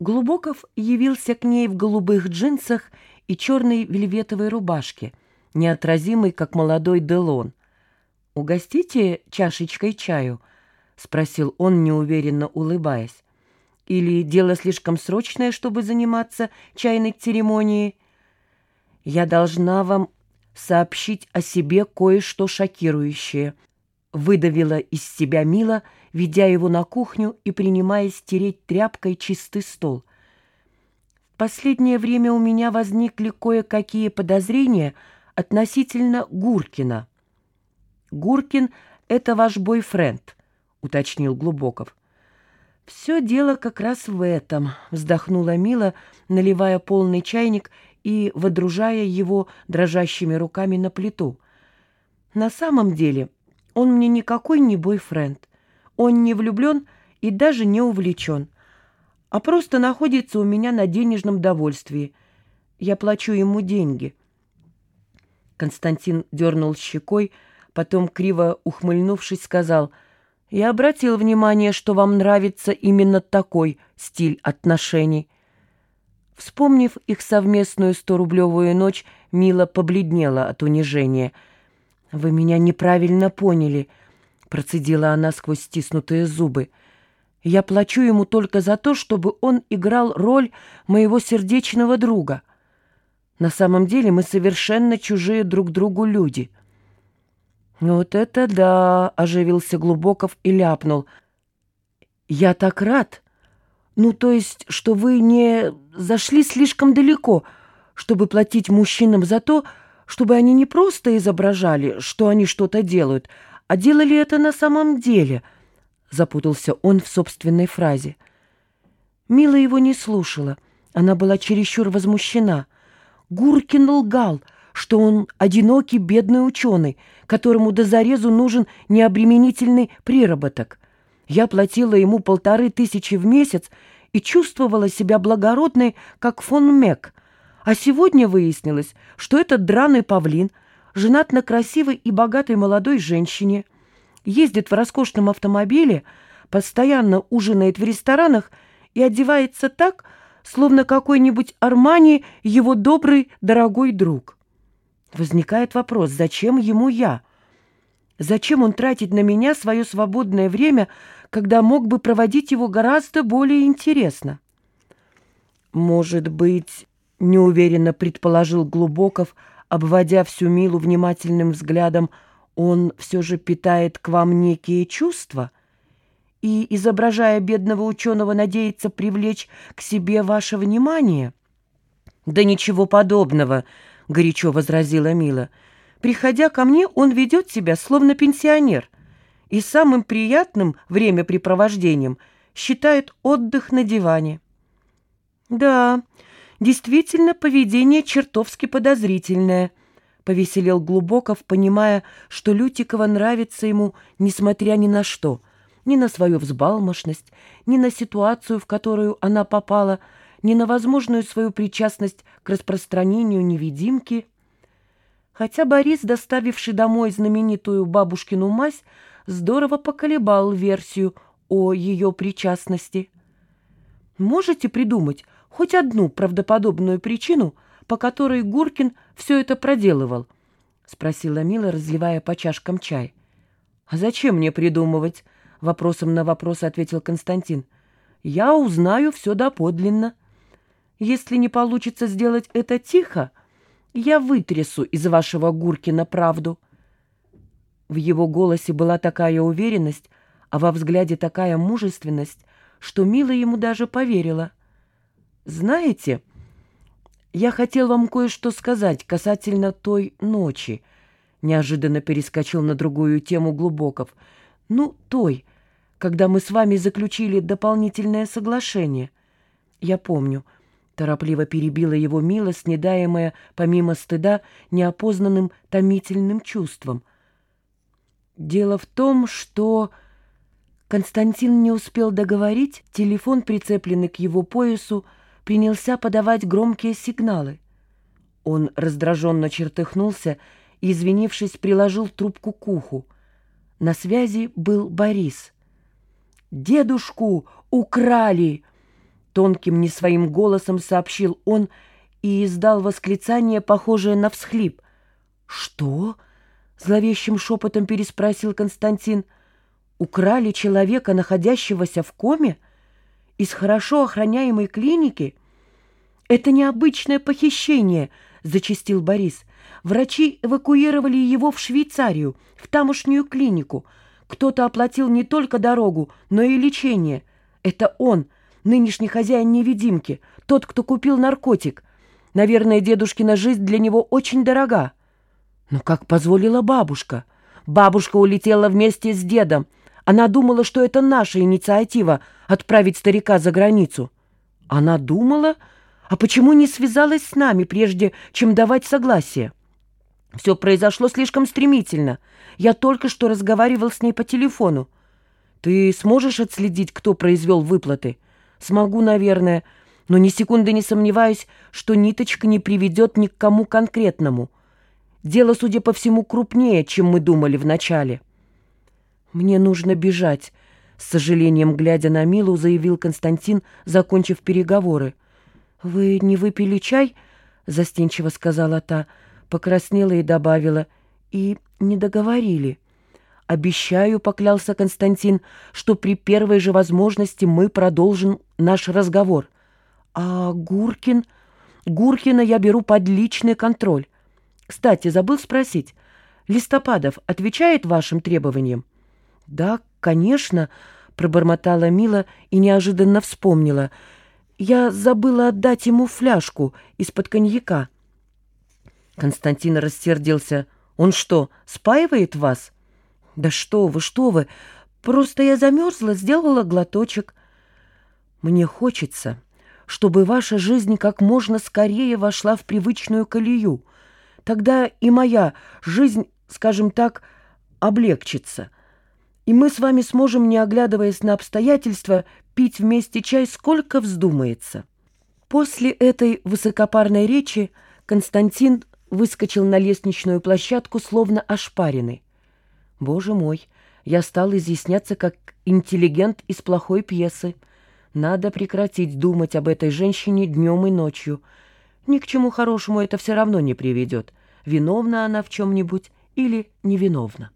Глубоков явился к ней в голубых джинсах и черной вельветовой рубашке, неотразимый, как молодой Делон. «Угостите чашечкой чаю?» — спросил он, неуверенно улыбаясь. «Или дело слишком срочное, чтобы заниматься чайной церемонией?» «Я должна вам сообщить о себе кое-что шокирующее», — выдавила из себя Мила, ведя его на кухню и принимая стереть тряпкой чистый стол. «В последнее время у меня возникли кое-какие подозрения относительно Гуркина». «Гуркин — это ваш бойфренд», — уточнил Глубоков. «Все дело как раз в этом», — вздохнула Мила, наливая полный чайник и водружая его дрожащими руками на плиту. «На самом деле...» Он мне никакой не бойфренд. Он не влюблен и даже не увлечен, а просто находится у меня на денежном довольствии. Я плачу ему деньги. Константин дернул щекой, потом, криво ухмыльнувшись, сказал, «Я обратил внимание, что вам нравится именно такой стиль отношений». Вспомнив их совместную сто-рублевую ночь, Мила побледнела от унижения — «Вы меня неправильно поняли», — процедила она сквозь стиснутые зубы. «Я плачу ему только за то, чтобы он играл роль моего сердечного друга. На самом деле мы совершенно чужие друг другу люди». «Вот это да!» — оживился Глубоков и ляпнул. «Я так рад! Ну, то есть, что вы не зашли слишком далеко, чтобы платить мужчинам за то, чтобы они не просто изображали, что они что-то делают, а делали это на самом деле, запутался он в собственной фразе. Мила его не слушала, она была чересчур возмущена. Гуркин лгал, что он одинокий бедный ученый, которому до зарезу нужен необременительный приработок. Я платила ему полторы тысячи в месяц и чувствовала себя благородной, как фон Мек — а сегодня выяснилось, что этот драный павлин женат на красивой и богатой молодой женщине, ездит в роскошном автомобиле, постоянно ужинает в ресторанах и одевается так, словно какой-нибудь Армани его добрый, дорогой друг. Возникает вопрос, зачем ему я? Зачем он тратит на меня свое свободное время, когда мог бы проводить его гораздо более интересно? Может быть, — неуверенно предположил Глубоков, обводя всю Милу внимательным взглядом, «он все же питает к вам некие чувства?» и, изображая бедного ученого, надеется привлечь к себе ваше внимание? «Да ничего подобного», — горячо возразила Мила. «Приходя ко мне, он ведет себя словно пенсионер, и самым приятным времяпрепровождением считает отдых на диване». «Да, Действительно, поведение чертовски подозрительное, — повеселел Глубоков, понимая, что Лютикова нравится ему, несмотря ни на что, ни на свою взбалмошность, ни на ситуацию, в которую она попала, ни на возможную свою причастность к распространению невидимки. Хотя Борис, доставивший домой знаменитую бабушкину мазь, здорово поколебал версию о ее причастности. Можете придумать, хоть одну правдоподобную причину, по которой Гуркин все это проделывал?» — спросила Мила, разливая по чашкам чай. «А зачем мне придумывать?» — вопросом на вопрос ответил Константин. «Я узнаю все доподлинно. Если не получится сделать это тихо, я вытрясу из вашего Гуркина правду». В его голосе была такая уверенность, а во взгляде такая мужественность, что Мила ему даже поверила — «Знаете, я хотел вам кое-что сказать касательно той ночи», неожиданно перескочил на другую тему Глубоков. «Ну, той, когда мы с вами заключили дополнительное соглашение. Я помню». Торопливо перебила его милость, недаемая, помимо стыда, неопознанным томительным чувством. «Дело в том, что...» Константин не успел договорить, телефон, прицепленный к его поясу, принялся подавать громкие сигналы. Он раздраженно чертыхнулся и, извинившись, приложил трубку к уху. На связи был Борис. «Дедушку украли!» Тонким, не своим голосом сообщил он и издал восклицание, похожее на всхлип. «Что?» — зловещим шепотом переспросил Константин. «Украли человека, находящегося в коме? Из хорошо охраняемой клиники?» «Это необычное похищение», — зачастил Борис. «Врачи эвакуировали его в Швейцарию, в тамошнюю клинику. Кто-то оплатил не только дорогу, но и лечение. Это он, нынешний хозяин невидимки, тот, кто купил наркотик. Наверное, дедушкина жизнь для него очень дорога». Но как позволила бабушка? Бабушка улетела вместе с дедом. Она думала, что это наша инициатива — отправить старика за границу. Она думала... А почему не связалась с нами, прежде чем давать согласие? Все произошло слишком стремительно. Я только что разговаривал с ней по телефону. Ты сможешь отследить, кто произвел выплаты? Смогу, наверное, но ни секунды не сомневаюсь, что ниточка не приведет ни к кому конкретному. Дело, судя по всему, крупнее, чем мы думали вначале. Мне нужно бежать, с сожалением глядя на Милу, заявил Константин, закончив переговоры. «Вы не выпили чай?» — застенчиво сказала та, покраснела и добавила. «И не договорили». «Обещаю», — поклялся Константин, «что при первой же возможности мы продолжим наш разговор». «А Гуркин?» «Гуркина я беру под личный контроль. Кстати, забыл спросить, Листопадов отвечает вашим требованиям?» «Да, конечно», — пробормотала Мила и неожиданно вспомнила — я забыла отдать ему фляжку из-под коньяка. Константин рассердился. «Он что, спаивает вас?» «Да что вы, что вы! Просто я замерзла, сделала глоточек». «Мне хочется, чтобы ваша жизнь как можно скорее вошла в привычную колею. Тогда и моя жизнь, скажем так, облегчится» и мы с вами сможем, не оглядываясь на обстоятельства, пить вместе чай сколько вздумается». После этой высокопарной речи Константин выскочил на лестничную площадку, словно ошпаренный. «Боже мой, я стал изъясняться как интеллигент из плохой пьесы. Надо прекратить думать об этой женщине днем и ночью. Ни к чему хорошему это все равно не приведет. Виновна она в чем-нибудь или невиновна».